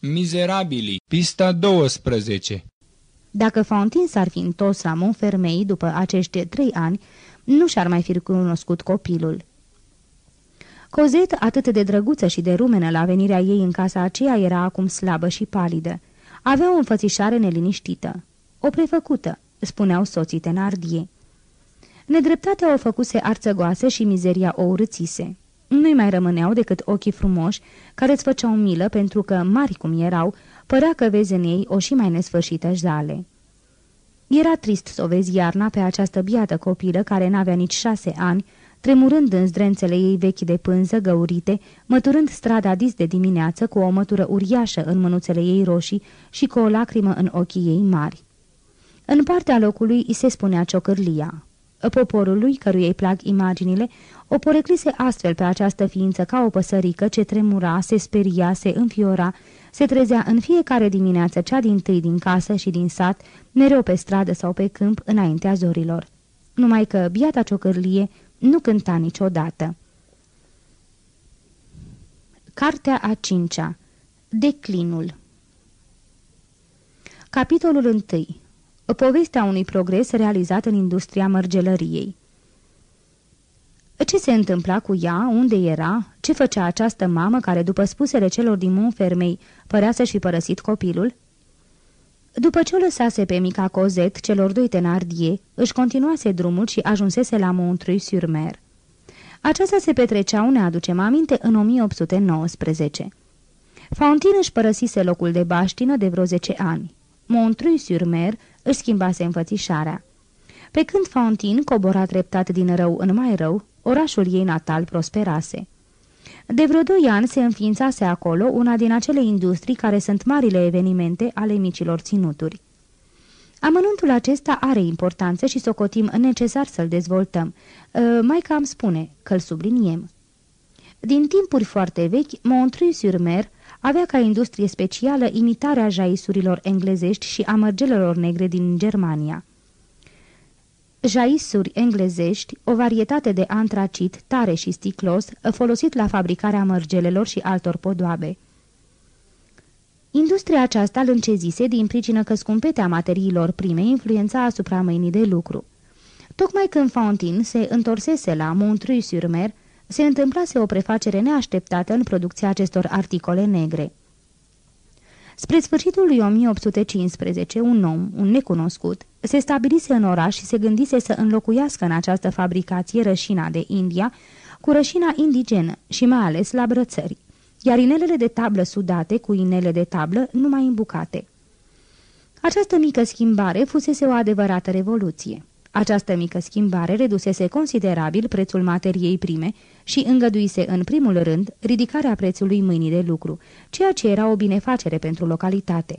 Mizerabili, pista 12 Dacă Fontin s-ar fi întors la Montfermei după acești trei ani, nu și-ar mai fi cunoscut copilul. Cozet, atât de drăguță și de rumenă la venirea ei în casa aceea, era acum slabă și palidă. Avea o înfățișare neliniștită. O prefăcută, spuneau soții Tenardie. Nedreptatea o făcuse arțăgoasă și mizeria o urâțise. Nu-i mai rămâneau decât ochii frumoși, care îți făceau milă pentru că, mari cum erau, părea că vezi în ei o și mai nesfârșită jale. Era trist să o vezi iarna pe această biată copilă care n-avea nici șase ani, tremurând în zdrențele ei vechi de pânză găurite, măturând strada dis de dimineață cu o mătură uriașă în mânuțele ei roșii și cu o lacrimă în ochii ei mari. În partea locului îi se spunea ciocârlia. Poporului, căruia îi plac imaginile, o poreclise astfel pe această ființă ca o păsărică ce tremura, se speria, se înfiora, se trezea în fiecare dimineață cea din tâi din casă și din sat, mereu pe stradă sau pe câmp înaintea zorilor. Numai că biata ciocârlie nu cânta niciodată. Cartea a cincea Declinul Capitolul 1 Povestea unui progres realizat în industria mărgelăriei Ce se întâmpla cu ea? Unde era? Ce făcea această mamă care, după spusele celor din Montfermei, părea să-și fi părăsit copilul? După ce o lăsase pe mica Cozet, celor doi tenardie, își continuase drumul și ajunsese la Montreuil-sur-Mer. Aceasta se petrecea, ne aducem aminte, în 1819. Fauntin își părăsise locul de baștină de vreo 10 ani. Montreuil-sur-Mer își schimbase înfățișarea. Pe când Fauntin cobora treptat din rău în mai rău, orașul ei natal prosperase. De vreo doi ani se înființase acolo una din acele industrii care sunt marile evenimente ale micilor ținuturi. Amănuntul acesta are importanță și socotim necesar să-l dezvoltăm. Uh, mai cam spune că-l subliniem. Din timpuri foarte vechi, Montreuil-sur-Mer avea ca industrie specială imitarea jaisurilor englezești și a mărgelelor negre din Germania. Jaisuri englezești, o varietate de antracit tare și sticlos, folosit la fabricarea mărgelelor și altor podoabe. Industria aceasta îl încezise din pricină că scumpetea materiilor prime influența asupra mâinii de lucru. Tocmai când Fontin se întorsese la Montreuil-sur-Mer, se întâmplase o prefacere neașteptată în producția acestor articole negre. Spre sfârșitul lui 1815, un om, un necunoscut, se stabilise în oraș și se gândise să înlocuiască în această fabricație rășina de India cu rășina indigenă și mai ales la brățări, iar inelele de tablă sudate cu inele de tablă numai îmbucate. Această mică schimbare fusese o adevărată revoluție. Această mică schimbare redusese considerabil prețul materiei prime și îngăduise în primul rând ridicarea prețului mâinii de lucru, ceea ce era o binefacere pentru localitate.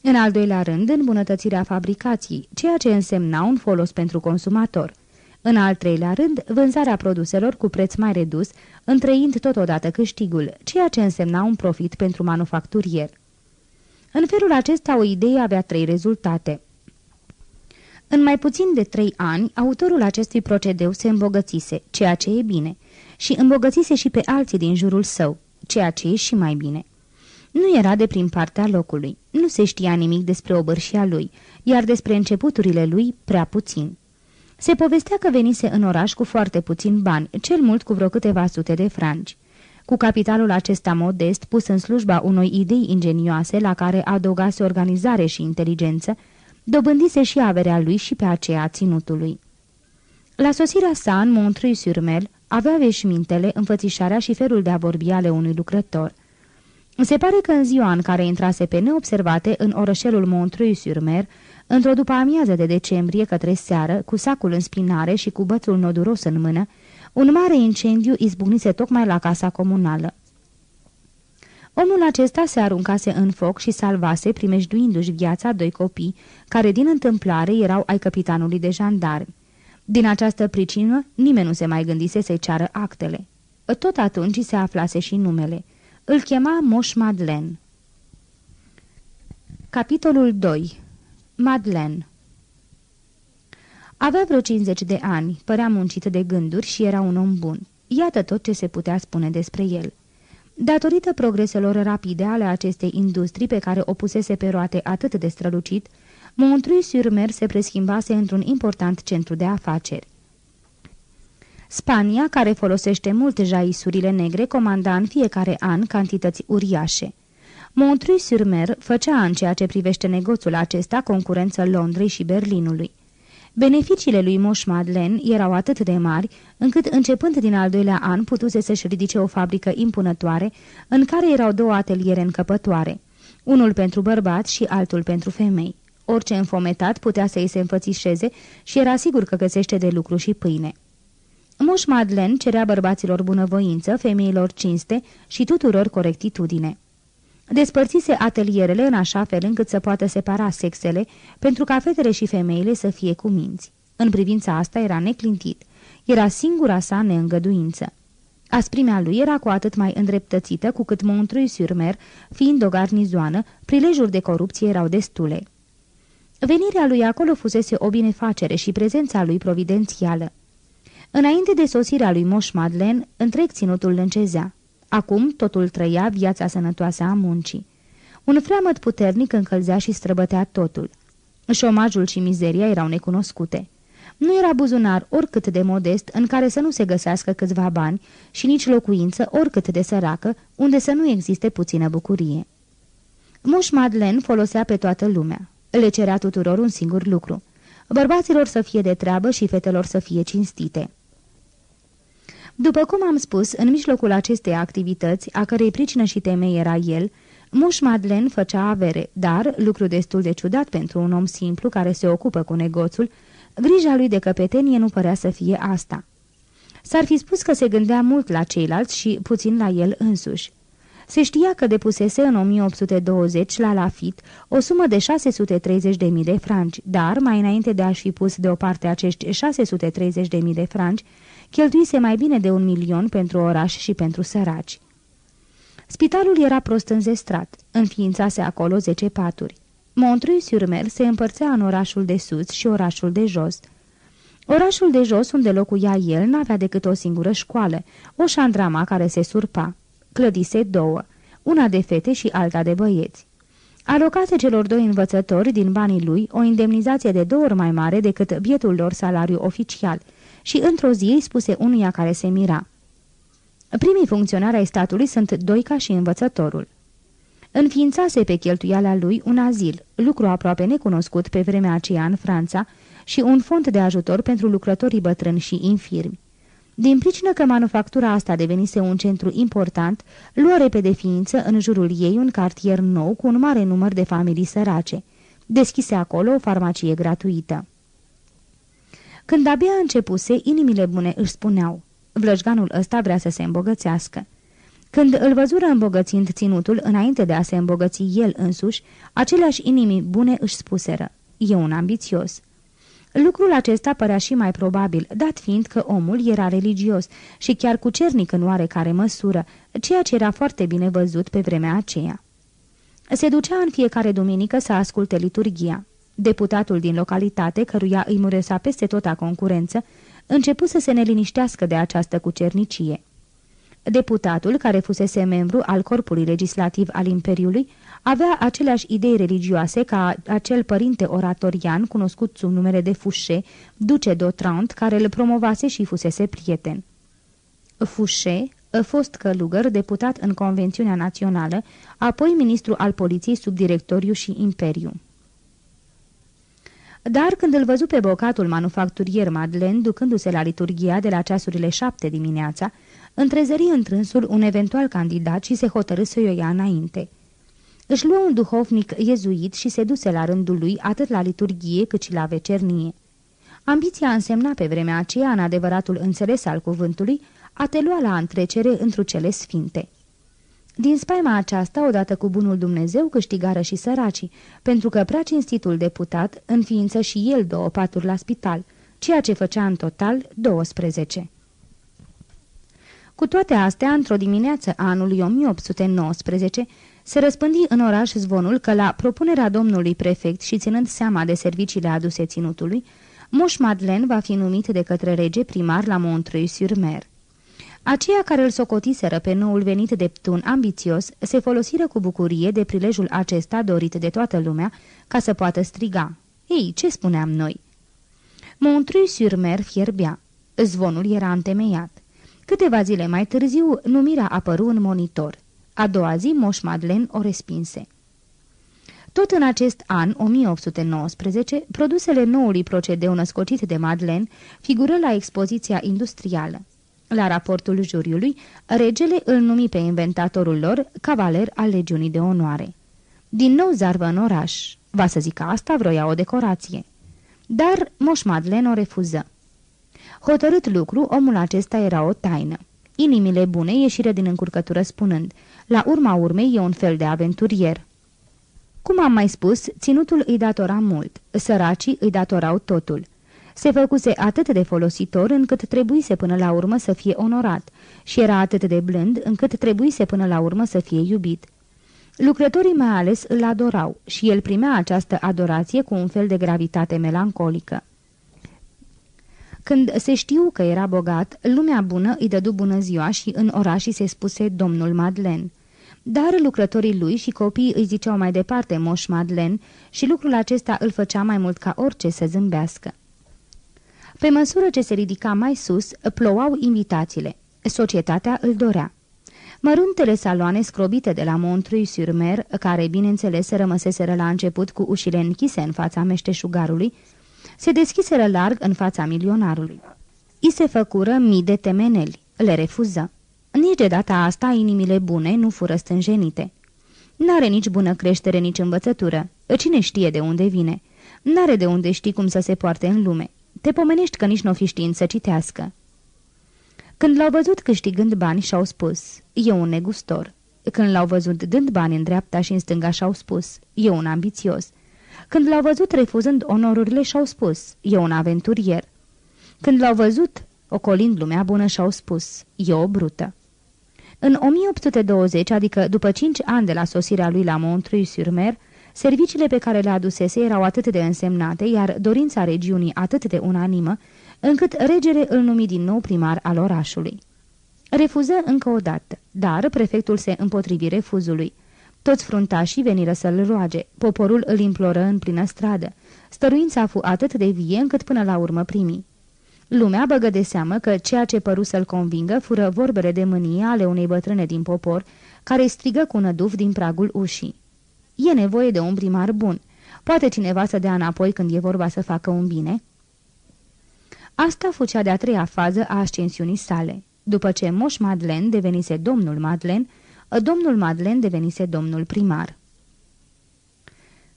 În al doilea rând, îmbunătățirea fabricației, ceea ce însemna un folos pentru consumator. În al treilea rând, vânzarea produselor cu preț mai redus, întrăind totodată câștigul, ceea ce însemna un profit pentru manufacturier. În felul acesta, o idee avea trei rezultate – în mai puțin de trei ani, autorul acestui procedeu se îmbogățise, ceea ce e bine, și îmbogățise și pe alții din jurul său, ceea ce e și mai bine. Nu era de prin partea locului, nu se știa nimic despre obârșia lui, iar despre începuturile lui prea puțin. Se povestea că venise în oraș cu foarte puțin bani, cel mult cu vreo câteva sute de franci. Cu capitalul acesta modest, pus în slujba unei idei ingenioase la care adăugase organizare și inteligență, dobândise și averea lui și pe aceea ținutului. La sosirea sa în Montreuil-sur-Mer avea veșmintele, înfățișarea și felul de a vorbi ale unui lucrător. Se pare că în ziua în care intrase pe neobservate în orășelul Montreuil-sur-Mer, într-o după amiază de decembrie către seară, cu sacul în spinare și cu bățul noduros în mână, un mare incendiu izbucnise tocmai la casa comunală. Omul acesta se aruncase în foc și salvase, primejduindu-și viața, doi copii, care din întâmplare erau ai capitanului de jandarmi. Din această pricină, nimeni nu se mai gândise să-i ceară actele. Tot atunci se aflase și numele. Îl chema Moș Madlen. Capitolul 2 Madlen Avea vreo 50 de ani, părea muncit de gânduri și era un om bun. Iată tot ce se putea spune despre el. Datorită progreselor rapide ale acestei industrii pe care o pusese pe roate atât de strălucit, Montreuil-sur-Mer se preschimbase într-un important centru de afaceri. Spania, care folosește mult jaisurile negre, comanda în fiecare an cantități uriașe. Montreuil-sur-Mer făcea în ceea ce privește negoțul acesta concurență Londrei și Berlinului. Beneficiile lui Moș Madlen erau atât de mari, încât începând din al doilea an putuse să-și ridice o fabrică impunătoare, în care erau două ateliere încăpătoare, unul pentru bărbați și altul pentru femei. Orice înfometat putea să îi se înfățișeze și era sigur că găsește de lucru și pâine. Moș Madlen cerea bărbaților bunăvoință, femeilor cinste și tuturor corectitudine. Despărțise atelierele în așa fel încât să poată separa sexele, pentru ca fetele și femeile să fie cu minți. În privința asta era neclintit. Era singura sa neîngăduință. Asprimea lui era cu atât mai îndreptățită cu cât Montreuil-sur-Mer, fiind o garnizoană, prilejuri de corupție erau destule. Venirea lui acolo fusese o binefacere și prezența lui providențială. Înainte de sosirea lui Moș Madlen, întreg ținutul încezea. Acum totul trăia viața sănătoasă a muncii. Un freamăt puternic încălzea și străbătea totul. Șomajul și mizeria erau necunoscute. Nu era buzunar oricât de modest în care să nu se găsească câțiva bani și nici locuință oricât de săracă unde să nu existe puțină bucurie. Moș Madlen folosea pe toată lumea. Le cerea tuturor un singur lucru. Bărbaților să fie de treabă și fetelor să fie cinstite. După cum am spus, în mijlocul acestei activități, a cărei pricină și temei era el, Muș Madlen făcea avere, dar, lucru destul de ciudat pentru un om simplu care se ocupă cu negoțul, grija lui de căpetenie nu părea să fie asta. S-ar fi spus că se gândea mult la ceilalți și puțin la el însuși. Se știa că depusese în 1820 la Lafit o sumă de 630.000 de franci, dar, mai înainte de a-și fi pus deoparte acești 630.000 de franci, cheltuise mai bine de un milion pentru oraș și pentru săraci. Spitalul era prost înzestrat, înființase acolo zece paturi. Montreuil-sur-Mer se împărțea în orașul de sus și orașul de jos. Orașul de jos, unde locuia el, n-avea decât o singură școală, o șandrama care se surpa. Clădise două, una de fete și alta de băieți. Alocase celor doi învățători din banii lui o indemnizație de două ori mai mare decât bietul lor salariu oficial – și într-o zi îi spuse unuia care se mira. Primii funcționari ai statului sunt Doica și învățătorul. Înființase pe cheltuiala lui un azil, lucru aproape necunoscut pe vremea aceea în Franța, și un fond de ajutor pentru lucrătorii bătrâni și infirmi. Din pricină că manufactura asta devenise un centru important, luă repede ființă în jurul ei un cartier nou cu un mare număr de familii sărace. Deschise acolo o farmacie gratuită. Când abia începuse, inimile bune își spuneau, vlăjganul ăsta vrea să se îmbogățească. Când îl văzură îmbogățind ținutul înainte de a se îmbogăți el însuși, aceleași inimi bune își spuseră, e un ambițios. Lucrul acesta părea și mai probabil, dat fiind că omul era religios și chiar cu cernic în oarecare măsură, ceea ce era foarte bine văzut pe vremea aceea. Se ducea în fiecare duminică să asculte liturgia. Deputatul din localitate, căruia îi muresa peste tota concurență, începu să se neliniștească de această cucernicie. Deputatul, care fusese membru al corpului legislativ al Imperiului, avea aceleași idei religioase ca acel părinte oratorian cunoscut sub numele de Fouché, duce d'Otrant, care îl promovase și fusese prieten. Fouché, fost călugăr, deputat în Convențiunea Națională, apoi ministru al poliției sub directoriu și imperiu. Dar când îl văzu pe bocatul manufacturier Madeleine ducându-se la liturgia de la ceasurile șapte dimineața, întrezări întrânsul un eventual candidat și se hotărâ să o ia înainte. Își luă un duhovnic iezuit și se duse la rândul lui atât la liturghie cât și la vecernie. Ambiția însemna pe vremea aceea, în adevăratul înțeles al cuvântului, a te lua la întrecere într cele sfinte. Din spaima aceasta, odată cu bunul Dumnezeu, câștigară și săracii, pentru că prea cinstitul deputat înființă și el două paturi la spital, ceea ce făcea în total 12. Cu toate astea, într-o dimineață a anului 1819, se răspândi în oraș zvonul că la propunerea domnului prefect și ținând seama de serviciile aduse ținutului, Moș Madlen va fi numit de către rege primar la Montreuil-sur-Mer. Aceia care îl socotiseră pe noul venit de Ptun ambițios se folosiră cu bucurie de prilejul acesta dorit de toată lumea ca să poată striga. Ei, ce spuneam noi? Montreuil-sur-Mer fierbea. Zvonul era întemeiat. Câteva zile mai târziu, numirea apăru în monitor. A doua zi, Moș Madeleine o respinse. Tot în acest an, 1819, produsele noului procedeu născocit de Madeleine figură la expoziția industrială. La raportul juriului, regele îl numi pe inventatorul lor cavaler al legiunii de onoare. Din nou zarvă în oraș. Va să zică asta, vroia o decorație. Dar Moș Madeleine o refuză. Hotărât lucru, omul acesta era o taină. Inimile bune ieșire din încurcătură spunând, la urma urmei e un fel de aventurier. Cum am mai spus, ținutul îi datora mult, săracii îi datorau totul. Se făcuse atât de folositor încât trebuise până la urmă să fie onorat și era atât de blând încât trebuise până la urmă să fie iubit. Lucrătorii mai ales îl adorau și el primea această adorație cu un fel de gravitate melancolică. Când se știu că era bogat, lumea bună îi dădu bună ziua și în oraș se spuse domnul Madlen. Dar lucrătorii lui și copiii îi ziceau mai departe moș Madlen și lucrul acesta îl făcea mai mult ca orice să zâmbească. Pe măsură ce se ridica mai sus, plouau invitațiile. Societatea îl dorea. Măruntele saloane scrobite de la Montreuil-sur-Mer, care, bineînțeles, rămăseseră la început cu ușile închise în fața meșteșugarului, se deschiseră larg în fața milionarului. I se făcură mii de temeneli, le refuză. Nici de data asta inimile bune nu fură stânjenite. N-are nici bună creștere, nici învățătură. Cine știe de unde vine? N-are de unde ști cum să se poarte în lume. Te pomenești că nici nu fi știind să citească. Când l-au văzut câștigând bani și-au spus, e un negustor. Când l-au văzut dând bani în dreapta și în stânga și-au spus, e un ambițios. Când l-au văzut refuzând onorurile și-au spus, e un aventurier. Când l-au văzut ocolind lumea bună și-au spus, e o brută. În 1820, adică după cinci ani de la sosirea lui la Montreuil-sur-Mer, serviciile pe care le adusese erau atât de însemnate, iar dorința regiunii atât de unanimă, încât regele îl numi din nou primar al orașului. Refuză încă o dată, dar prefectul se împotrivi refuzului. Toți fruntașii veniră să-l roage, poporul îl imploră în plină stradă. Stăruința fu atât de vie încât până la urmă primi. Lumea băgă de seamă că ceea ce păru să-l convingă fură vorbele de mânie ale unei bătrâne din popor, care strigă cu năduf din pragul ușii. E nevoie de un primar bun. Poate cineva să dea înapoi când e vorba să facă un bine?" Asta fu cea de-a treia fază a ascensiunii sale. După ce Moș Madlen devenise domnul Madlen, domnul Madlen devenise domnul primar.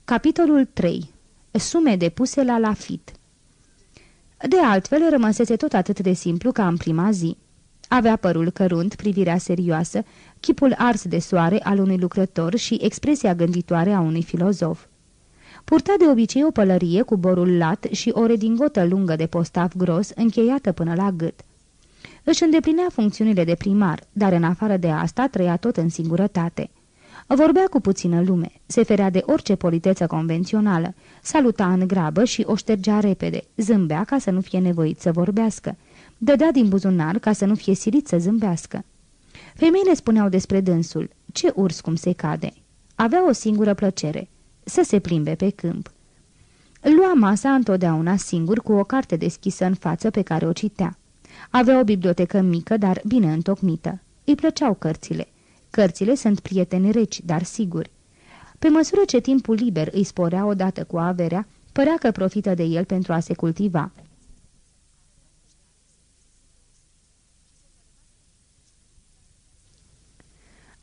Capitolul 3. Sume depuse la Lafit De altfel, rămăsese tot atât de simplu ca în prima zi. Avea părul cărunt, privirea serioasă, chipul ars de soare al unui lucrător și expresia gânditoare a unui filozof. Purta de obicei o pălărie cu borul lat și o redingotă lungă de postav gros, încheiată până la gât. Își îndeplinea funcțiunile de primar, dar în afară de asta trăia tot în singurătate. Vorbea cu puțină lume, se ferea de orice politeță convențională, saluta în grabă și o ștergea repede, zâmbea ca să nu fie nevoit să vorbească, dădea din buzunar ca să nu fie silit să zâmbească. Femeile spuneau despre dânsul, ce urs cum se cade. Avea o singură plăcere, să se plimbe pe câmp. Lua masa întotdeauna singur cu o carte deschisă în față pe care o citea. Avea o bibliotecă mică, dar bine întocmită. Îi plăceau cărțile. Cărțile sunt prieteni reci, dar siguri. Pe măsură ce timpul liber îi sporea odată cu averea, părea că profită de el pentru a se cultiva.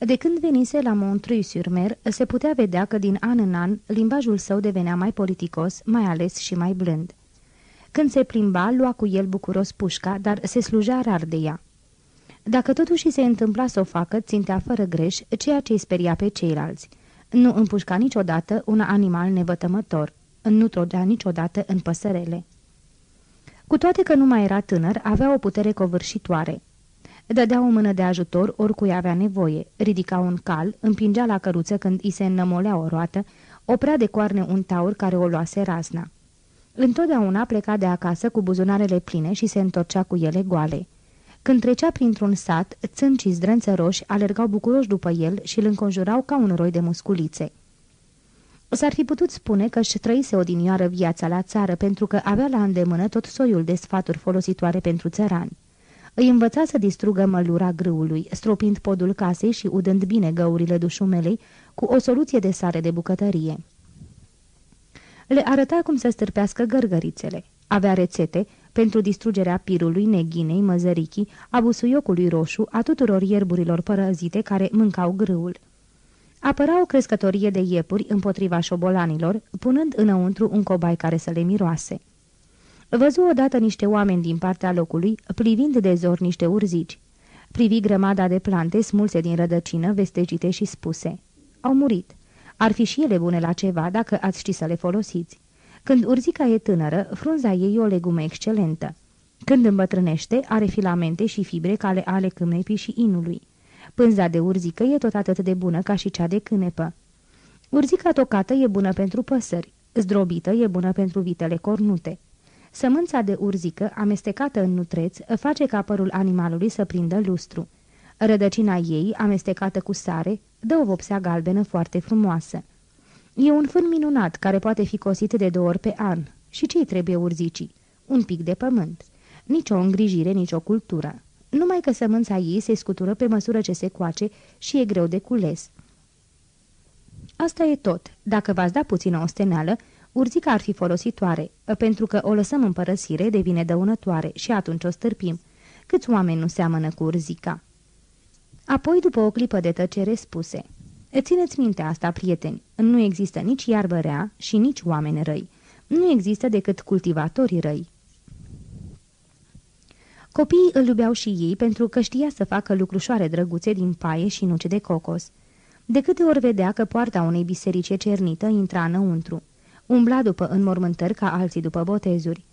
De când venise la Montreuil-sur-Mer, se putea vedea că din an în an limbajul său devenea mai politicos, mai ales și mai blând. Când se plimba, lua cu el bucuros pușca, dar se slujea rar de ea. Dacă totuși se întâmpla să o facă, țintea fără greș ceea ce îi speria pe ceilalți. Nu împușca niciodată un animal nevătămător. Nu trogea niciodată în păsărele. Cu toate că nu mai era tânăr, avea o putere covârșitoare. Dădea o mână de ajutor oricui avea nevoie, ridica un cal, împingea la căruță când îi se înnămolea o roată, oprea de coarne un taur care o luase razna. Întotdeauna pleca de acasă cu buzunarele pline și se întorcea cu ele goale. Când trecea printr-un sat, țâncii zdrânțăroși alergau bucuroși după el și îl înconjurau ca un roi de musculițe. S-ar fi putut spune că își trăise odinioară viața la țară pentru că avea la îndemână tot soiul de sfaturi folositoare pentru țărani. Îi învăța să distrugă mălura grâului, stropind podul casei și udând bine găurile dușumelei cu o soluție de sare de bucătărie. Le arăta cum să stârpească gărgărițele. Avea rețete pentru distrugerea pirului, neghinei, măzărichii, a busuiocului roșu, a tuturor ierburilor părăzite care mâncau grâul. Apăra o crescătorie de iepuri împotriva șobolanilor, punând înăuntru un cobai care să le miroase. Văzu odată niște oameni din partea locului, privind de zor niște urzici. Privi grămada de plante smulse din rădăcină, vestecite și spuse. Au murit. Ar fi și ele bune la ceva dacă ați ști să le folosiți. Când urzica e tânără, frunza ei e o legumă excelentă. Când îmbătrânește, are filamente și fibre cale ale câmnepii și inului. Pânza de urzică e tot atât de bună ca și cea de cânepă. Urzica tocată e bună pentru păsări, zdrobită e bună pentru vitele cornute. Sămânța de urzică, amestecată în nutreț, face ca părul animalului să prindă lustru. Rădăcina ei, amestecată cu sare, dă o vopsea galbenă foarte frumoasă. E un fân minunat care poate fi cosit de două ori pe an. Și ce-i trebuie urzicii? Un pic de pământ. Nici o îngrijire, nici o cultură. Numai că sămânța ei se scutură pe măsură ce se coace și e greu de cules. Asta e tot. Dacă v-ați da puțină osteneală, urzica ar fi folositoare, pentru că o lăsăm în părăsire, devine dăunătoare și atunci o stârpim. Câți oameni nu seamănă cu urzica? Apoi, după o clipă de tăcere, spuse Țineți minte asta, prieteni, nu există nici iarbă rea și nici oameni răi. Nu există decât cultivatorii răi. Copiii îl iubeau și ei pentru că știa să facă lucrușoare drăguțe din paie și nuce de cocos. De câte ori vedea că poarta unei biserice cernită intra înăuntru. Umbla după înmormântări ca alții după botezuri.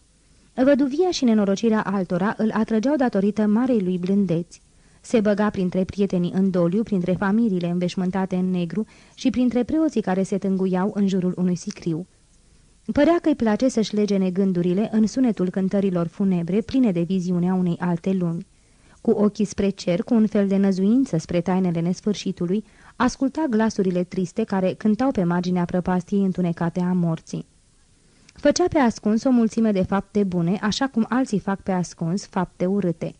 Văduvia și nenorocirea altora îl atrăgeau datorită marei lui blândeți. Se băga printre prietenii în doliu, printre familiile înveșmântate în negru și printre preoții care se tânguiau în jurul unui sicriu. Părea că îi place să-și legene gândurile în sunetul cântărilor funebre, pline de viziunea unei alte lumi. Cu ochii spre cer, cu un fel de năzuință spre tainele nesfârșitului, asculta glasurile triste care cântau pe marginea prăpastiei întunecate a morții. Făcea pe ascuns o mulțime de fapte bune, așa cum alții fac pe ascuns fapte urâte.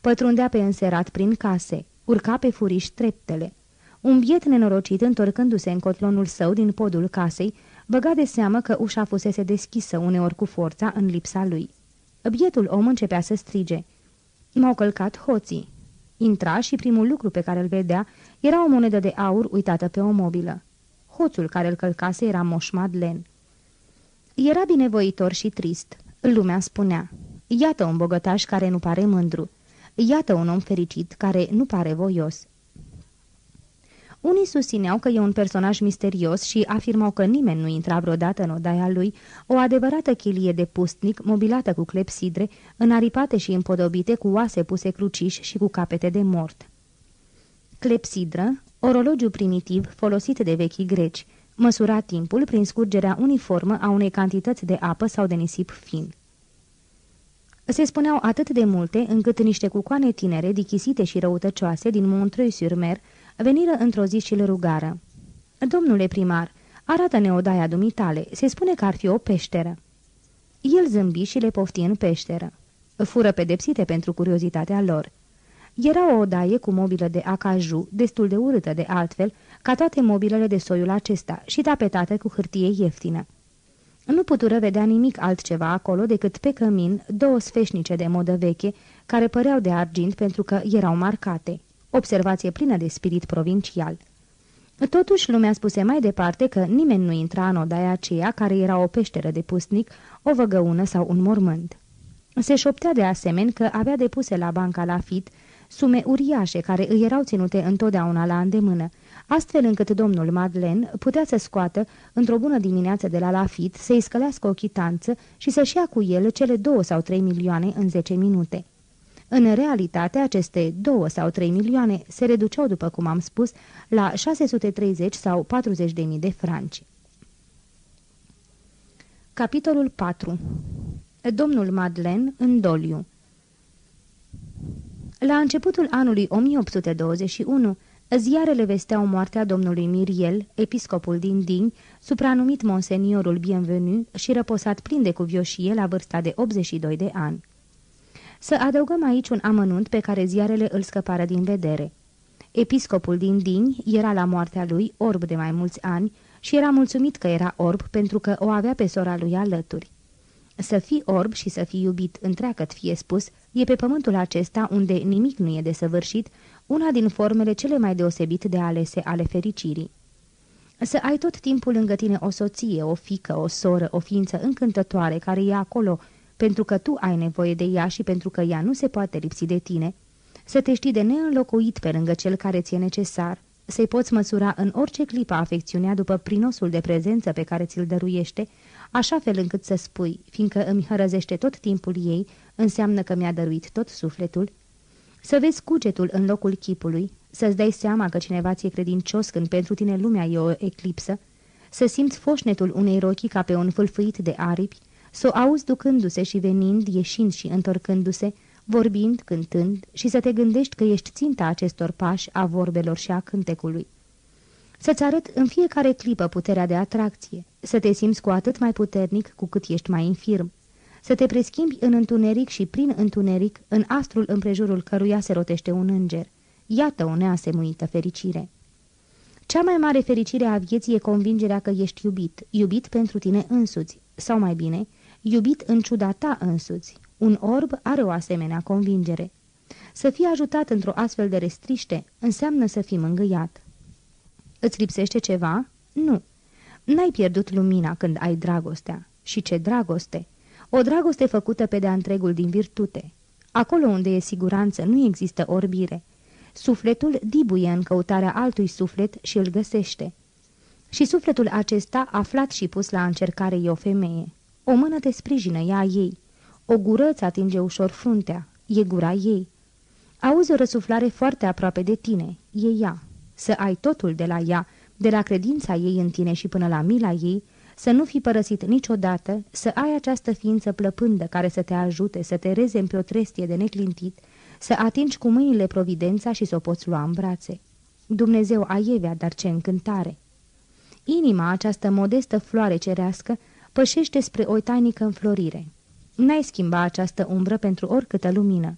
Pătrundea pe înserat prin case, urca pe furiș treptele. Un biet nenorocit, întorcându-se în cotlonul său din podul casei, băga de seamă că ușa fusese deschisă uneori cu forța în lipsa lui. Bietul om începea să strige. M-au călcat hoții. Intra și primul lucru pe care îl vedea era o monedă de aur uitată pe o mobilă. Hoțul care îl călcase era Moș Madlen. Era binevoitor și trist. Lumea spunea, iată un bogătaș care nu pare mândru. Iată un om fericit care nu pare voios. Unii susțineau că e un personaj misterios și afirmau că nimeni nu intra vreodată în odaia lui, o adevărată chilie de pustnic, mobilată cu clepsidre, înaripate și împodobite cu oase puse cruciși și cu capete de mort. Clepsidră, orologiu primitiv folosit de vechii greci, măsura timpul prin scurgerea uniformă a unei cantități de apă sau de nisip fin. Se spuneau atât de multe, încât niște cucoane tinere, dichisite și răutăcioase din Montreuil-sur-Mer, veniră într-o zi și-l rugară. Domnule primar, arată-ne odaia dumitale, se spune că ar fi o peșteră." El zâmbi și le pofti în peșteră. Fură pedepsite pentru curiozitatea lor. Era o odaie cu mobilă de acaju, destul de urâtă de altfel, ca toate mobilele de soiul acesta, și tapetată cu hârtie ieftină. Nu putură vedea nimic altceva acolo decât pe cămin două sfeșnice de modă veche, care păreau de argint pentru că erau marcate. Observație plină de spirit provincial. Totuși, lumea spuse mai departe că nimeni nu intra în odaia aceea care era o peșteră de pustnic, o văgăună sau un mormânt. Se șoptea de asemenea că avea depuse la banca la fit sume uriașe care îi erau ținute întotdeauna la îndemână, astfel încât domnul Madlen putea să scoată într-o bună dimineață de la Lafit, să-i scălească o chitanță și să-și ia cu el cele două sau trei milioane în zece minute. În realitate, aceste două sau trei milioane se reduceau, după cum am spus, la 630 sau 40 de mii de franci. Capitolul 4 Domnul Madlen în doliu La începutul anului 1821, ziarele vesteau moartea domnului Miriel, episcopul din Digni, supranumit Monseniorul Bienvenu și răposat plin de cuvioșie la vârsta de 82 de ani. Să adăugăm aici un amănunt pe care ziarele îl scăpară din vedere. Episcopul din Digni era la moartea lui orb de mai mulți ani și era mulțumit că era orb pentru că o avea pe sora lui alături. Să fii orb și să fii iubit, întreagăt fie spus, e pe pământul acesta unde nimic nu e desăvârșit, una din formele cele mai deosebit de alese ale fericirii. Să ai tot timpul lângă tine o soție, o fică, o soră, o ființă încântătoare care e acolo pentru că tu ai nevoie de ea și pentru că ea nu se poate lipsi de tine, să te știi de neînlocuit pe lângă cel care ți-e necesar, să-i poți măsura în orice clipă afecțiunea după prinosul de prezență pe care ți-l dăruiește, așa fel încât să spui, fiindcă îmi hărăzește tot timpul ei, înseamnă că mi-a dăruit tot sufletul, să vezi cugetul în locul chipului, să-ți dai seama că cineva ți-e credincios când pentru tine lumea e o eclipsă, să simți foșnetul unei rochii ca pe un fâlfâit de aripi, să o auzi ducându-se și venind, ieșind și întorcându-se, vorbind, cântând și să te gândești că ești ținta acestor pași a vorbelor și a cântecului. Să-ți arăt în fiecare clipă puterea de atracție, să te simți cu atât mai puternic cu cât ești mai infirm, să te preschimbi în întuneric și prin întuneric, în astrul împrejurul căruia se rotește un înger. Iată o neasemuită fericire. Cea mai mare fericire a vieții e convingerea că ești iubit, iubit pentru tine însuți, sau mai bine, iubit în ciuda ta însuți. Un orb are o asemenea convingere. Să fii ajutat într-o astfel de restriște înseamnă să fii mângâiat. Îți lipsește ceva? Nu. N-ai pierdut lumina când ai dragostea. Și ce dragoste! O dragoste făcută pe de-a întregul din virtute. Acolo unde e siguranță nu există orbire. Sufletul dibuie în căutarea altui suflet și îl găsește. Și sufletul acesta, aflat și pus la încercare, e o femeie. O mână te sprijină, ea ei. O gură îți atinge ușor fruntea, e gura ei. Auzi o răsuflare foarte aproape de tine, e ea. Să ai totul de la ea, de la credința ei în tine și până la mila ei, să nu fi părăsit niciodată, să ai această ființă plăpândă care să te ajute, să te reze pe o trestie de neclintit, să atingi cu mâinile providența și să o poți lua în brațe. Dumnezeu aievea, dar ce încântare! Inima, această modestă floare cerească, pășește spre o tainică înflorire. N-ai schimba această umbră pentru oricâtă lumină.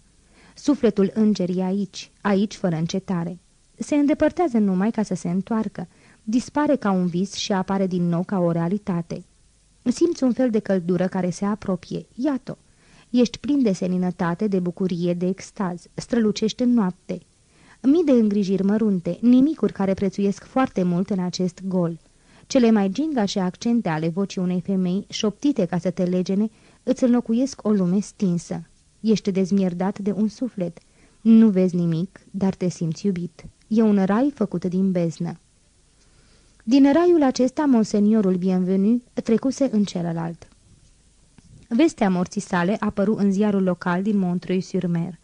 Sufletul îngerii aici, aici fără încetare. Se îndepărtează numai ca să se întoarcă, dispare ca un vis și apare din nou ca o realitate. Simți un fel de căldură care se apropie, iată. Ești plin de seninătate, de bucurie, de extaz, strălucești în noapte. Mii de îngrijiri mărunte, nimicuri care prețuiesc foarte mult în acest gol. Cele mai gingașe accente ale vocii unei femei, șoptite ca să te legene, îți înlocuiesc o lume stinsă. Ești dezmierdat de un suflet. Nu vezi nimic, dar te simți iubit. E un rai făcut din beznă. Din raiul acesta, monseniorul Bienvenu trecuse în celălalt. Vestea morții sale apăru în ziarul local din Montreuil-sur-Mer.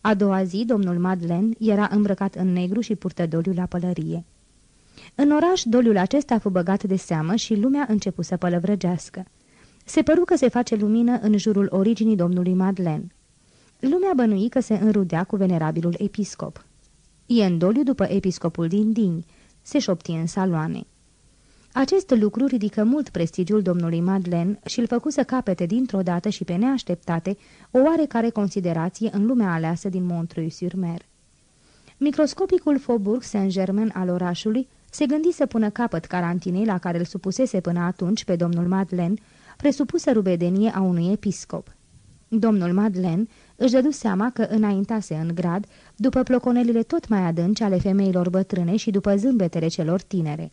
A doua zi, domnul Madeleine era îmbrăcat în negru și purtă doliu la pălărie. În oraș, doliul acesta a fost băgat de seamă și lumea a început să pălăvrăgească. Se păru că se face lumină în jurul originii domnului Madeleine. Lumea bănui că se înrudea cu venerabilul episcop. E în doliu după episcopul din Dini, se șoptie în saloane. Acest lucru ridică mult prestigiul domnului Madeleine și îl făcu să capete dintr-o dată și pe neașteptate o oarecare considerație în lumea aleasă din Montreuil-sur-Mer. Microscopicul Faubourg Saint-Germain al orașului se gândi să pună capăt carantinei la care îl supusese până atunci pe domnul Madeleine, presupusă rubedenie a unui episcop. Domnul Madeleine își dădu seama că înaintase în grad, după ploconelile tot mai adânci ale femeilor bătrâne și după zâmbetele celor tinere.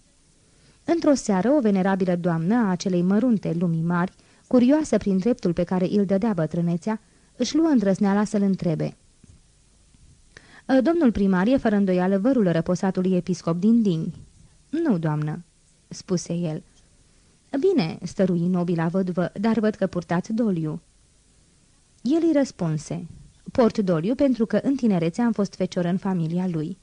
Într-o seară, o venerabilă doamnă a acelei mărunte lumii mari, curioasă prin dreptul pe care îl dădea bătrânețea, își luă îndrăzneala să-l întrebe. Domnul primar e fără îndoială vărul răposatului episcop din Dini. Nu, doamnă," spuse el. Bine," stărui nobila vădvă, dar văd că purtați doliu." El îi răspunse, port doliu pentru că în tinerețe am fost fecior în familia lui.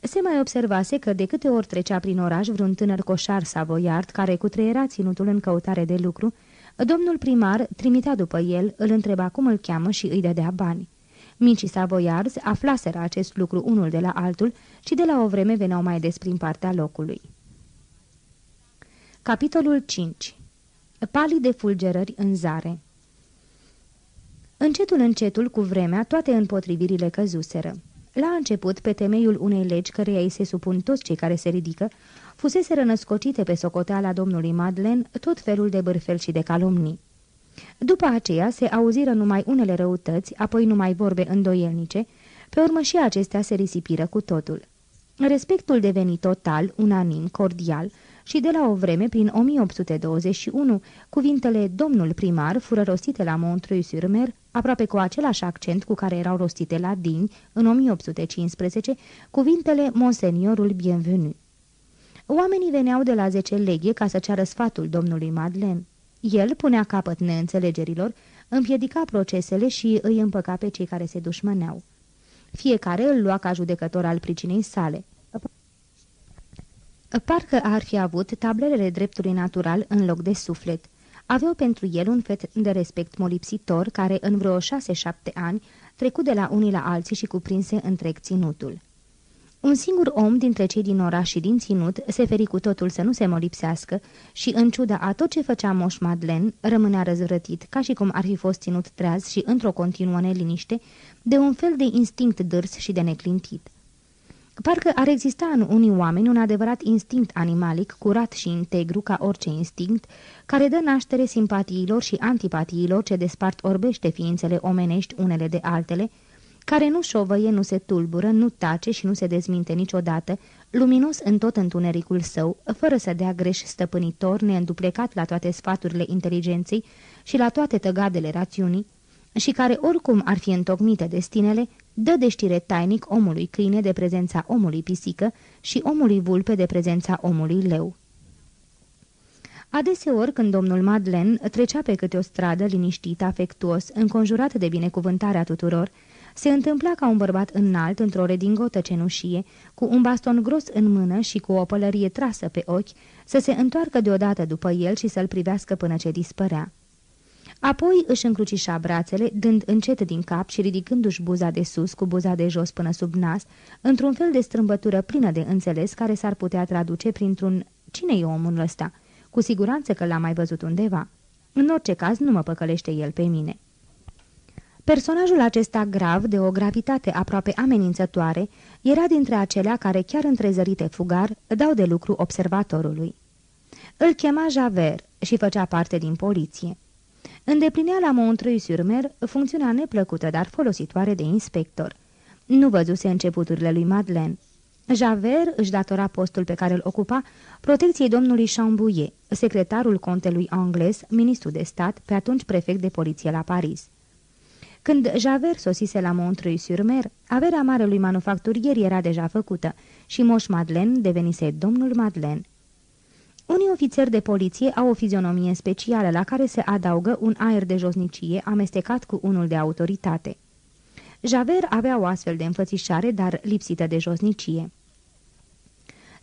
Se mai observase că de câte ori trecea prin oraș vreun tânăr coșar savoiard care cutreiera ținutul în căutare de lucru, domnul primar trimitea după el, îl întreba cum îl cheamă și îi dădea bani. Micii savoiarzi aflaseră acest lucru unul de la altul și de la o vreme veneau mai des prin partea locului. Capitolul 5 Palii de fulgerări în zare Încetul încetul, cu vremea, toate împotrivirile căzuseră. La început, pe temeiul unei legi căreia îi se supun toți cei care se ridică, fusese rănăscocite pe socoteala domnului Madlen tot felul de bârfel și de calomnii. După aceea se auziră numai unele răutăți, apoi numai vorbe îndoielnice, pe urmă și acestea se risipiră cu totul. Respectul deveni total, unanim, cordial și de la o vreme, prin 1821, cuvintele domnul primar fură rostite la Montreuil-sur-Mer, aproape cu același accent cu care erau rostite la Dini în 1815, cuvintele Monseniorul Bienvenu. Oamenii veneau de la zece leghe ca să ceară sfatul domnului Madeleine. El punea capăt neînțelegerilor, împiedica procesele și îi împăca pe cei care se dușmăneau. Fiecare îl lua ca judecător al pricinei sale. Parcă ar fi avut tablele dreptului natural în loc de suflet. Aveau pentru el un fet de respect molipsitor, care în vreo șase-șapte ani trecu de la unii la alții și cuprinse întreg ținutul. Un singur om dintre cei din oraș și din ținut se feri cu totul să nu se molipsească și, în ciuda a tot ce făcea Moș Madlen, rămânea răzvrătit, ca și cum ar fi fost ținut treaz și într-o continuă neliniște, de un fel de instinct dârs și de neclintit. Parcă ar exista în unii oameni un adevărat instinct animalic, curat și integru ca orice instinct, care dă naștere simpatiilor și antipatiilor ce despart orbește ființele omenești unele de altele, care nu șovăie, nu se tulbură, nu tace și nu se dezminte niciodată, luminos în tot întunericul său, fără să dea greș stăpânitor, neînduplecat la toate sfaturile inteligenței și la toate tăgadele rațiunii, și care oricum ar fi întocmite destinele, dă de știre tainic omului câine de prezența omului pisică și omului vulpe de prezența omului leu. Adeseori, când domnul Madlen trecea pe câte o stradă liniștit, afectuos, înconjurat de binecuvântarea tuturor, se întâmpla ca un bărbat înalt, într-o redingotă cenușie, cu un baston gros în mână și cu o pălărie trasă pe ochi, să se întoarcă deodată după el și să-l privească până ce dispărea. Apoi își încrucișa brațele, dând încet din cap și ridicându-și buza de sus cu buza de jos până sub nas, într-un fel de strâmbătură plină de înțeles care s-ar putea traduce printr-un cine e omul ăsta? Cu siguranță că l-am mai văzut undeva. În orice caz, nu mă păcălește el pe mine." Personajul acesta grav, de o gravitate aproape amenințătoare, era dintre acelea care, chiar întrezărite fugar, dau de lucru observatorului. Îl chema Javert și făcea parte din poliție. Îndeplinea la Montreuil-sur-Mer funcțiunea neplăcută, dar folositoare de inspector. Nu văzuse începuturile lui Madeleine. Javert își datora postul pe care îl ocupa protecției domnului Chambouillet, secretarul contelui Angles, ministru de stat, pe atunci prefect de poliție la Paris. Când Javert sosise la Montreuil-sur-Mer, averea marelui manufacturier era deja făcută și Moș Madeleine devenise domnul Madeleine. Unii ofițeri de poliție au o fizionomie specială la care se adaugă un aer de josnicie amestecat cu unul de autoritate. Javert avea o astfel de înfățișare, dar lipsită de josnicie.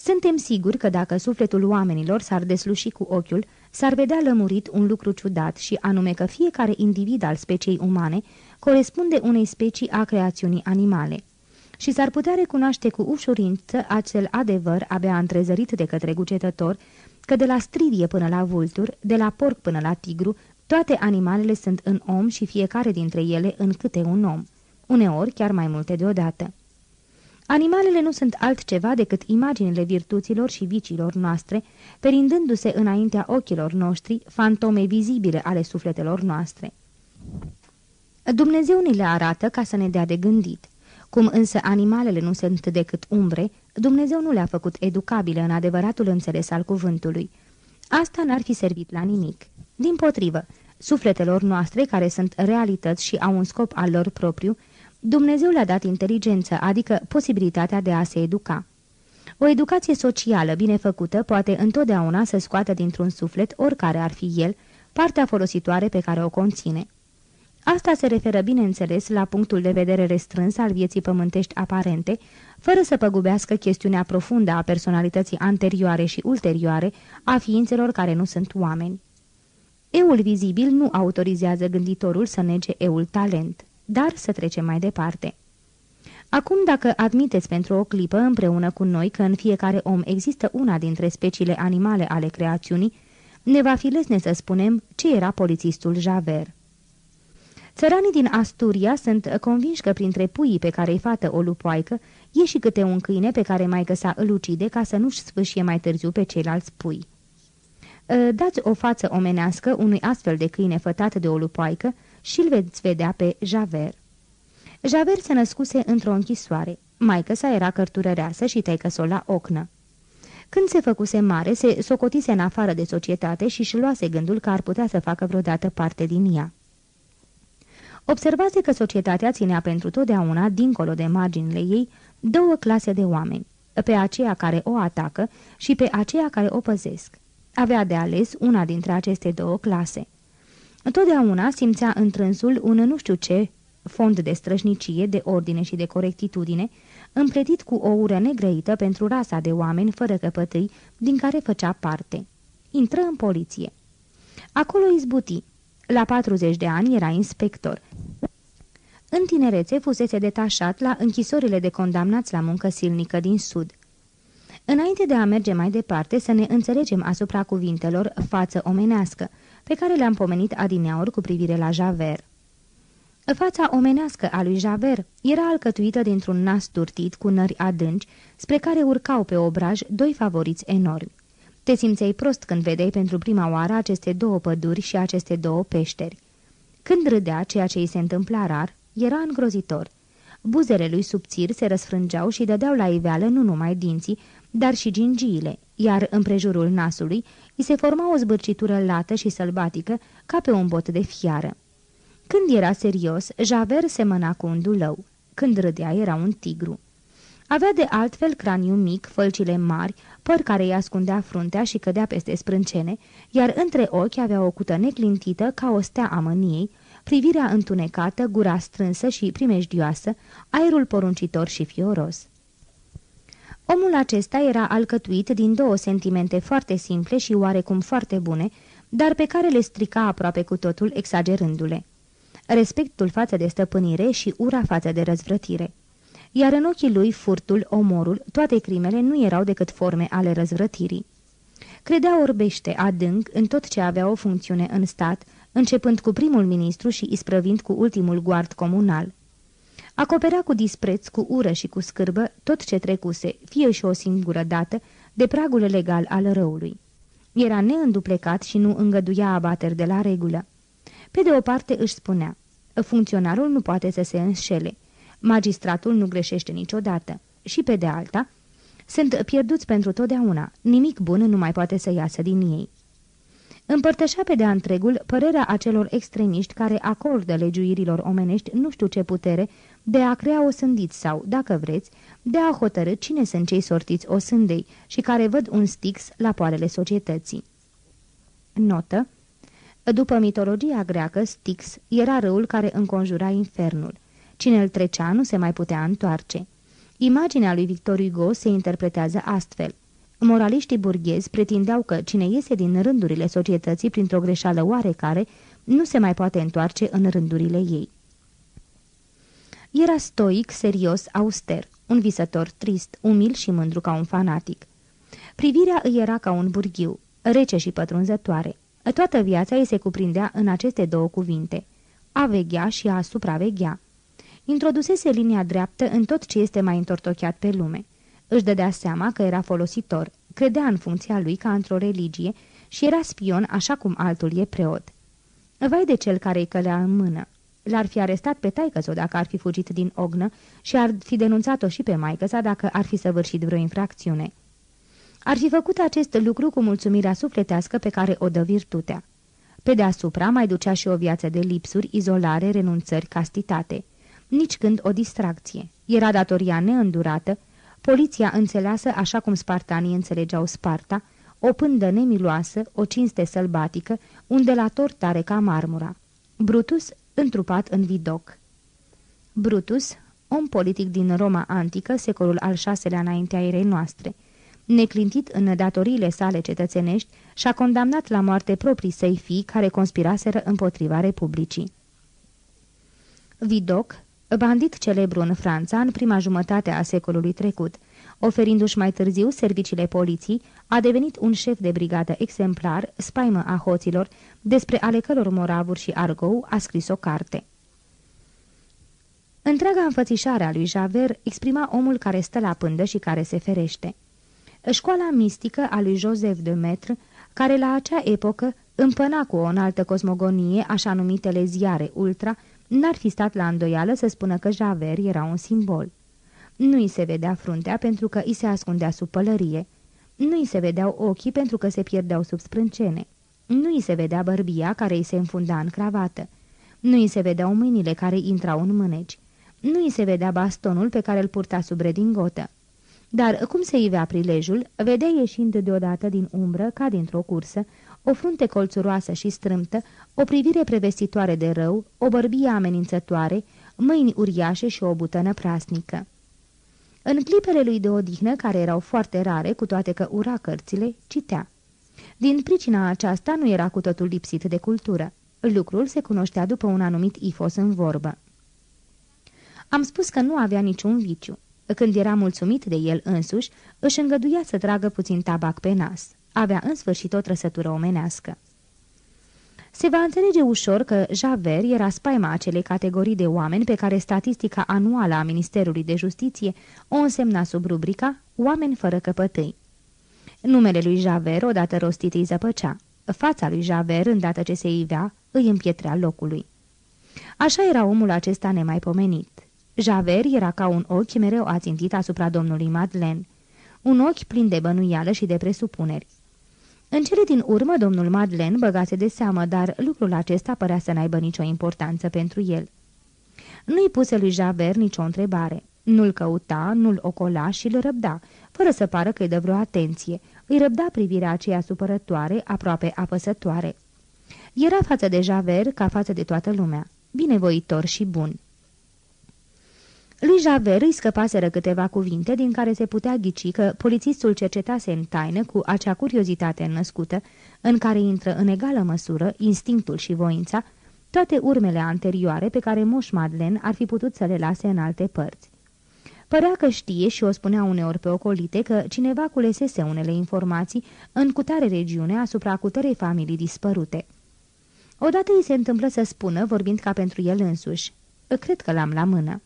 Suntem siguri că dacă sufletul oamenilor s-ar desluși cu ochiul, s-ar vedea lămurit un lucru ciudat și anume că fiecare individ al speciei umane corespunde unei specii a creațiunii animale. Și s-ar putea recunoaște cu ușurință acel adevăr abia întrezărit de către gucetător, că de la stridie până la vultur, de la porc până la tigru, toate animalele sunt în om și fiecare dintre ele în câte un om, uneori chiar mai multe deodată. Animalele nu sunt altceva decât imaginile virtuților și vicilor noastre, perindându-se înaintea ochilor noștri fantome vizibile ale sufletelor noastre. Dumnezeu ni le arată ca să ne dea de gândit. Cum însă animalele nu sunt decât umbre, Dumnezeu nu le-a făcut educabile în adevăratul înțeles al cuvântului. Asta n-ar fi servit la nimic. Din potrivă, sufletelor noastre, care sunt realități și au un scop al lor propriu, Dumnezeu le-a dat inteligență, adică posibilitatea de a se educa. O educație socială bine făcută poate întotdeauna să scoată dintr-un suflet, oricare ar fi el, partea folositoare pe care o conține. Asta se referă, bineînțeles, la punctul de vedere restrâns al vieții pământești aparente, fără să păgubească chestiunea profundă a personalității anterioare și ulterioare a ființelor care nu sunt oameni. Eul vizibil nu autorizează gânditorul să nege eul talent. dar să trecem mai departe. Acum, dacă admiteți pentru o clipă împreună cu noi că în fiecare om există una dintre speciile animale ale creațiunii, ne va fi lesne să spunem ce era polițistul Javert. Țăranii din Asturia sunt convinși că printre puii pe care îi fată o lupoaică e și câte un câine pe care mai sa îl ucide ca să nu-și sfâșie mai târziu pe ceilalți pui. Ă, dați o față omenească unui astfel de câine fătat de o lupoaică și îl veți vedea pe Javert. Javert se născuse într-o închisoare. Maică sa era cărturăreasă și taică la ocnă. Când se făcuse mare, se socotise în afară de societate și își luase gândul că ar putea să facă vreodată parte din ea. Observase că societatea ținea pentru totdeauna, dincolo de marginile ei, două clase de oameni, pe aceia care o atacă și pe aceia care o păzesc. Avea de ales una dintre aceste două clase. Totdeauna simțea întrânsul un nu știu ce fond de strășnicie, de ordine și de corectitudine, împletit cu o ură negrăită pentru rasa de oameni fără căpătâi din care făcea parte. Intră în poliție. Acolo izbuti. La 40 de ani era inspector. În tinerețe fusese detașat la închisorile de condamnați la muncă silnică din sud. Înainte de a merge mai departe, să ne înțelegem asupra cuvintelor față omenească, pe care le-am pomenit adineauri cu privire la Javert. Fața omenească a lui Javert era alcătuită dintr-un nas turtit cu nări adânci, spre care urcau pe obraj doi favoriți enormi. Te simțeai prost când vedeai pentru prima oară aceste două păduri și aceste două peșteri. Când râdea, ceea ce îi se întâmpla rar, era îngrozitor. Buzele lui subțiri se răsfrângeau și dădeau la iveală nu numai dinții, dar și gingiile, iar împrejurul nasului îi se forma o zbârcitură lată și sălbatică, ca pe un bot de fiară. Când era serios, Javert semăna cu un dulău. Când râdea, era un tigru. Avea de altfel craniu mic, fălcile mari, păr care îi ascundea fruntea și cădea peste sprâncene, iar între ochi avea o cută neclintită ca o stea a mâniei, privirea întunecată, gura strânsă și primejdioasă, aerul poruncitor și fioros. Omul acesta era alcătuit din două sentimente foarte simple și oarecum foarte bune, dar pe care le strica aproape cu totul exagerându-le respectul față de stăpânire și ura față de răzvrătire. Iar în ochii lui furtul, omorul, toate crimele nu erau decât forme ale răzvrătirii. Credea orbește adânc în tot ce avea o funcțiune în stat, începând cu primul ministru și isprăvind cu ultimul guard comunal. Acoperea cu dispreț, cu ură și cu scârbă tot ce trecuse, fie și o singură dată, de pragul legal al răului. Era neînduplecat și nu îngăduia abateri de la regulă. Pe de o parte își spunea, funcționarul nu poate să se înșele, magistratul nu greșește niciodată și pe de alta, sunt pierduți pentru totdeauna, nimic bun nu mai poate să iasă din ei. Împărtășea pe de întregul părerea acelor extremiști care acordă legiuirilor omenești nu știu ce putere de a crea o sândiți sau, dacă vreți, de a hotărâ cine sunt cei sortiți o sândei și care văd un stix la poarele societății. Notă după mitologia greacă, Styx era râul care înconjura infernul. Cine îl trecea nu se mai putea întoarce. Imaginea lui Victor Hugo se interpretează astfel. Moraliștii burghezi pretindeau că cine iese din rândurile societății printr-o greșeală oarecare nu se mai poate întoarce în rândurile ei. Era stoic, serios, auster, un visător trist, umil și mândru ca un fanatic. Privirea îi era ca un burghiu, rece și pătrunzătoare. Toată viața ei se cuprindea în aceste două cuvinte, a veghea și a supraveghea. Introdusese linia dreaptă în tot ce este mai întortocheat pe lume. Își dădea seama că era folositor, credea în funcția lui ca într-o religie și era spion așa cum altul e preot. Vai de cel care îi călea în mână. L-ar fi arestat pe taică dacă ar fi fugit din ognă și ar fi denunțat-o și pe maică dacă ar fi săvârșit vreo infracțiune. Ar fi făcut acest lucru cu mulțumirea sufletească pe care o dă virtutea. Pe deasupra mai ducea și o viață de lipsuri, izolare, renunțări, castitate. Nici când o distracție. Era datoria neîndurată, poliția înțeleasă așa cum spartanii înțelegeau Sparta, o pândă nemiloasă, o cinste sălbatică, un delator tare ca marmura. Brutus întrupat în vidoc. Brutus, om politic din Roma antică, secolul al VI-lea înaintea erei noastre, neclintit în datoriile sale cetățenești, și-a condamnat la moarte proprii săi fii care conspiraseră împotriva Republicii. Vidocq, bandit celebru în Franța în prima jumătate a secolului trecut, oferindu-și mai târziu serviciile poliției, a devenit un șef de brigadă exemplar, spaimă a hoților, despre ale căror moravuri și argou a scris o carte. Întreaga înfățișare a lui Javert exprima omul care stă la pândă și care se ferește. Școala mistică a lui Joseph de Maître, care la acea epocă împăna cu o înaltă cosmogonie, așa numitele ziare ultra, n-ar fi stat la îndoială să spună că Javert era un simbol. Nu îi se vedea fruntea pentru că îi se ascundea sub pălărie. Nu îi se vedeau ochii pentru că se pierdeau sub sprâncene. Nu îi se vedea bărbia care îi se înfunda în cravată. Nu îi se vedeau mâinile care intrau în mâneci. Nu îi se vedea bastonul pe care îl purta sub redingotă. Dar, cum se ivea prilejul, vedea ieșind deodată din umbră, ca dintr-o cursă, o frunte colțuroasă și strâmtă, o privire prevestitoare de rău, o bărbie amenințătoare, mâini uriașe și o butană prasnică. În clipele lui de odihnă, care erau foarte rare, cu toate că ura cărțile, citea. Din pricina aceasta nu era cu totul lipsit de cultură. Lucrul se cunoștea după un anumit ifos în vorbă. Am spus că nu avea niciun viciu. Când era mulțumit de el însuși, își îngăduia să tragă puțin tabac pe nas. Avea în sfârșit o trăsătură omenească. Se va înțelege ușor că Javert era spaima acelei categorii de oameni pe care statistica anuală a Ministerului de Justiție o însemna sub rubrica Oameni fără căpătâi. Numele lui Javert, odată rostit, îi zăpăcea. Fața lui Javert, îndată ce se ivea, îi împietrea locului. Așa era omul acesta nemaipomenit. Javert era ca un ochi mereu ațintit asupra domnului Madeleine. Un ochi plin de bănuială și de presupuneri. În cele din urmă, domnul Madeleine băgase de seamă, dar lucrul acesta părea să n-aibă nicio importanță pentru el. Nu-i puse lui Javert nicio întrebare. Nu-l căuta, nu-l ocola și îl răbda, fără să pară că-i dă vreo atenție. Îi răbda privirea aceea supărătoare, aproape apăsătoare. Era față de Javert ca față de toată lumea, binevoitor și bun. Lui Javert îi scăpaseră câteva cuvinte din care se putea ghici că polițistul cercetase în taină cu acea curiozitate născută, în care intră în egală măsură instinctul și voința, toate urmele anterioare pe care Moș Madlen ar fi putut să le lase în alte părți. Părea că știe și o spunea uneori pe ocolite că cineva culesese unele informații în cutare regiune asupra cutărei familii dispărute. Odată îi se întâmplă să spună, vorbind ca pentru el însuși, cred că l-am la mână.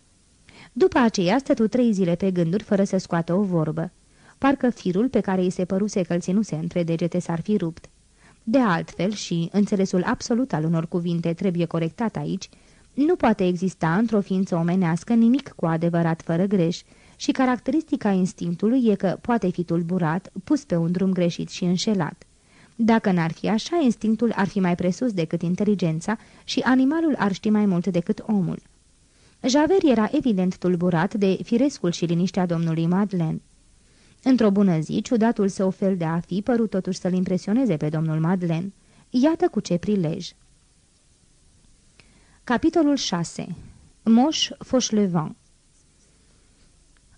După aceea stătu trei zile pe gânduri fără să scoată o vorbă. Parcă firul pe care îi se păruse că îl ținuse între degete s-ar fi rupt. De altfel, și înțelesul absolut al unor cuvinte trebuie corectat aici, nu poate exista într-o ființă omenească nimic cu adevărat fără greș, și caracteristica instinctului e că poate fi tulburat, pus pe un drum greșit și înșelat. Dacă n-ar fi așa, instinctul ar fi mai presus decât inteligența și animalul ar ști mai mult decât omul. Javert era evident tulburat de firescul și liniștea domnului Madeleine. Într-o bună zi, ciudatul său fel de a fi părut totuși să-l impresioneze pe domnul Madeleine. Iată cu ce prilej. Capitolul 6 Moș Fauchelevent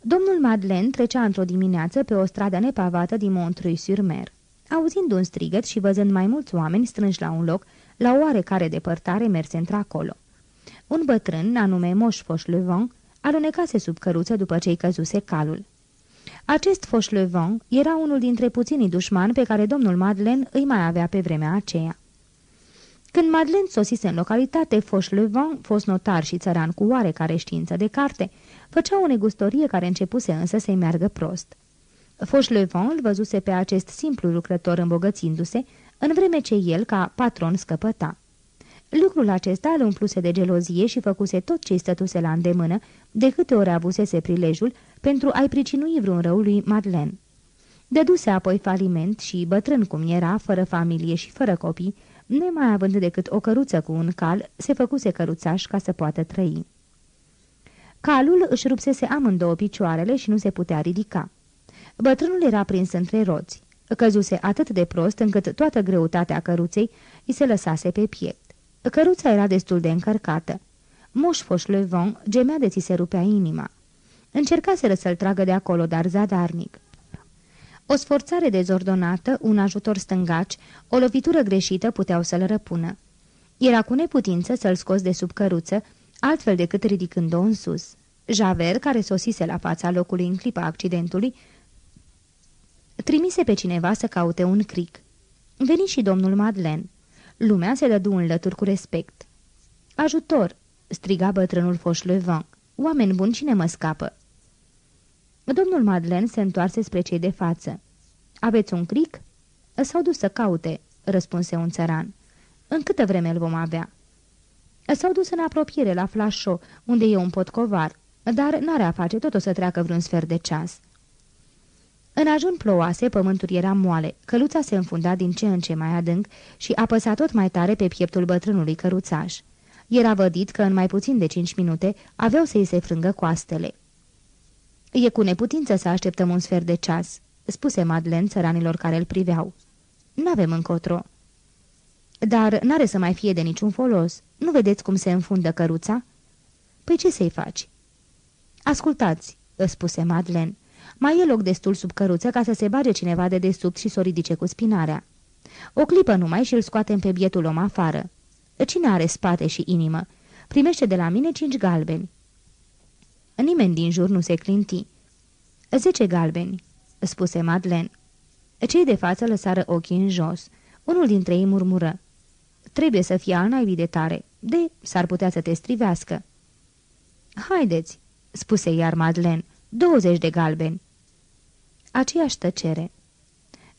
Domnul Madeleine trecea într-o dimineață pe o stradă nepavată din Montreuil-sur-Mer. Auzind un strigăt și văzând mai mulți oameni strânși la un loc, la oarecare depărtare merse într-acolo. Un bătrân, anume Moș Fauchelevent, alunecase sub căruță după ce-i căzuse calul. Acest Fauchelevent era unul dintre puținii dușmani pe care domnul Madeleine îi mai avea pe vremea aceea. Când Madeleine sosise în localitate, Fauchelevent, fost notar și țăran cu oarecare știință de carte, făcea o negustorie care începuse însă să-i meargă prost. Fauchelevent îl văzuse pe acest simplu lucrător îmbogățindu-se, în vreme ce el, ca patron, scăpăta. Lucrul acesta îl umpluse de gelozie și făcuse tot ce-i stătuse la îndemână, de câte ori avusese prilejul, pentru a-i pricinui vreun rău lui Madeleine. Dăduse apoi faliment și, bătrân cum era, fără familie și fără copii, nemai având decât o căruță cu un cal, se făcuse căruțaș ca să poată trăi. Calul își rupsese amândouă picioarele și nu se putea ridica. Bătrânul era prins între roți. Căzuse atât de prost încât toată greutatea căruței îi se lăsase pe piept. Căruța era destul de încărcată. Moș Fauchelevent gemea de ți se rupea inima. Încercase să-l tragă de acolo, dar zadarnic. O sforțare dezordonată, un ajutor stângaci, o lovitură greșită puteau să-l răpună. Era cu neputință să-l scos de sub căruță, altfel decât ridicând-o în sus. Javert, care sosise la fața locului în clipa accidentului, trimise pe cineva să caute un cric. Veni și domnul Madeleine. Lumea se dădu în lături cu respect. Ajutor!" striga bătrânul Fauchelevent. Oameni buni, cine mă scapă?" Domnul Madeleine se întoarse spre cei de față. Aveți un cric?" S-au dus să caute," răspunse un țăran. În câtă vreme îl vom avea?" S-au dus în apropiere la Flașo, unde e un potcovar, dar n-are a face, tot o să treacă vreun sfert de ceas." În ajun plouase, pământul era moale, căluța se înfunda din ce în ce mai adânc și apăsa tot mai tare pe pieptul bătrânului căruțaș. Era vădit că în mai puțin de cinci minute aveau să-i se frângă coastele. E cu neputință să așteptăm un sfert de ceas," spuse Madeleine țăranilor care îl priveau. N-avem încotro." Dar n-are să mai fie de niciun folos. Nu vedeți cum se înfundă căruța?" Păi ce să-i faci?" Ascultați," spuse Madeleine. Mai e loc destul sub căruță ca să se bage cineva de desubt și să o ridice cu spinarea. O clipă numai și îl scoatem pe bietul om afară. Cine are spate și inimă? Primește de la mine cinci galbeni. Nimeni din jur nu se clinti. Zece galbeni, spuse Madlen. Cei de față lăsară ochii în jos. Unul dintre ei murmură. Trebuie să fie al naibii de tare, de s-ar putea să te strivească. Haideți, spuse iar Madlen. 20 de galbeni. Aceeași tăcere.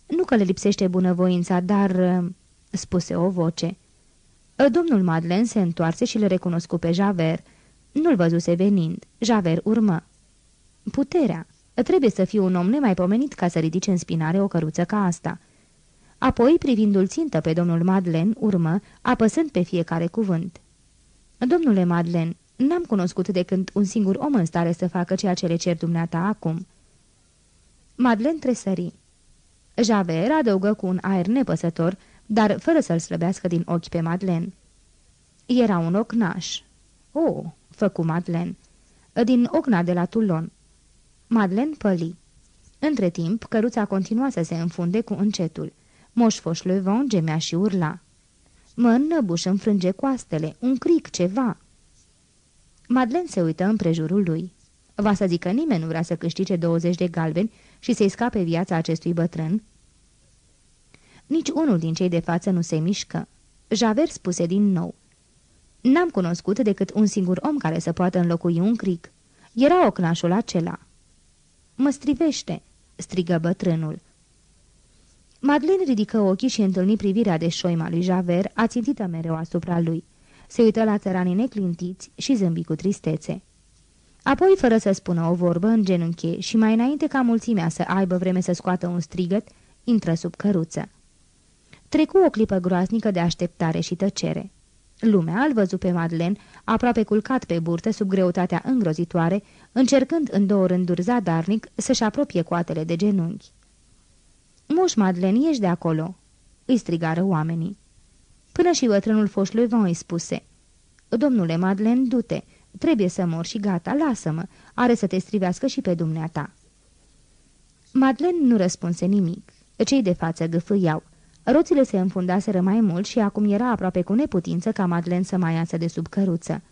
Nu că le lipsește bunăvoința, dar... Uh, spuse o voce. Uh, domnul Madlen se întoarse și le recunoscu pe Javert. Nu-l văzuse venind. Javert urmă. Puterea. Trebuie să fii un om nemaipomenit ca să ridice în spinare o căruță ca asta. Apoi, privindu-l țintă pe domnul Madlen, urmă, apăsând pe fiecare cuvânt. Domnule Madlen, n-am cunoscut de când un singur om în stare să facă ceea ce le cer dumneata acum." Madeleine tresări. Javert adăugă cu un aer nepăsător, dar fără să-l slăbească din ochi pe Madeleine. Era un ocnaș. O, oh, făcu Madeleine. Din ocna de la Toulon. Madeleine păli. Între timp, căruța continua să se înfunde cu încetul. Moș Fauchelevent gemea și urla. Mă înnăbuș înfrânge coastele, un cric, ceva. Madeleine se uită împrejurul lui. Va să zică nimeni nu vrea să câștige 20 de galbeni și să-i scape viața acestui bătrân? Nici unul din cei de față nu se mișcă. Javert spuse din nou. N-am cunoscut decât un singur om care să poată înlocui un cric. Era ocnașul acela. Mă strivește!" strigă bătrânul. Madeleine ridică ochii și întâlni privirea de șoima lui Javert, ațintită mereu asupra lui. Se uită la țăranii neclintiți și zâmbi cu tristețe. Apoi, fără să spună o vorbă, în genunchi și mai înainte ca mulțimea să aibă vreme să scoată un strigăt, intră sub căruță. Trecu o clipă groaznică de așteptare și tăcere. Lumea îl văzu pe Madeleine, aproape culcat pe burtă sub greutatea îngrozitoare, încercând în două rânduri zadarnic să-și apropie coatele de genunchi. Moș Madeleine, ieși de acolo!" îi strigară oamenii. Până și bătrânul Fauchelevent îi spuse, Domnule Madeleine, du-te, trebuie să mor și gata, lasă-mă, are să te strivească și pe dumneata." Madeleine nu răspunse nimic. Cei de față gâfâiau. Roțile se înfundaseră mai mult și acum era aproape cu neputință ca Madeleine să mai iasă de sub căruță.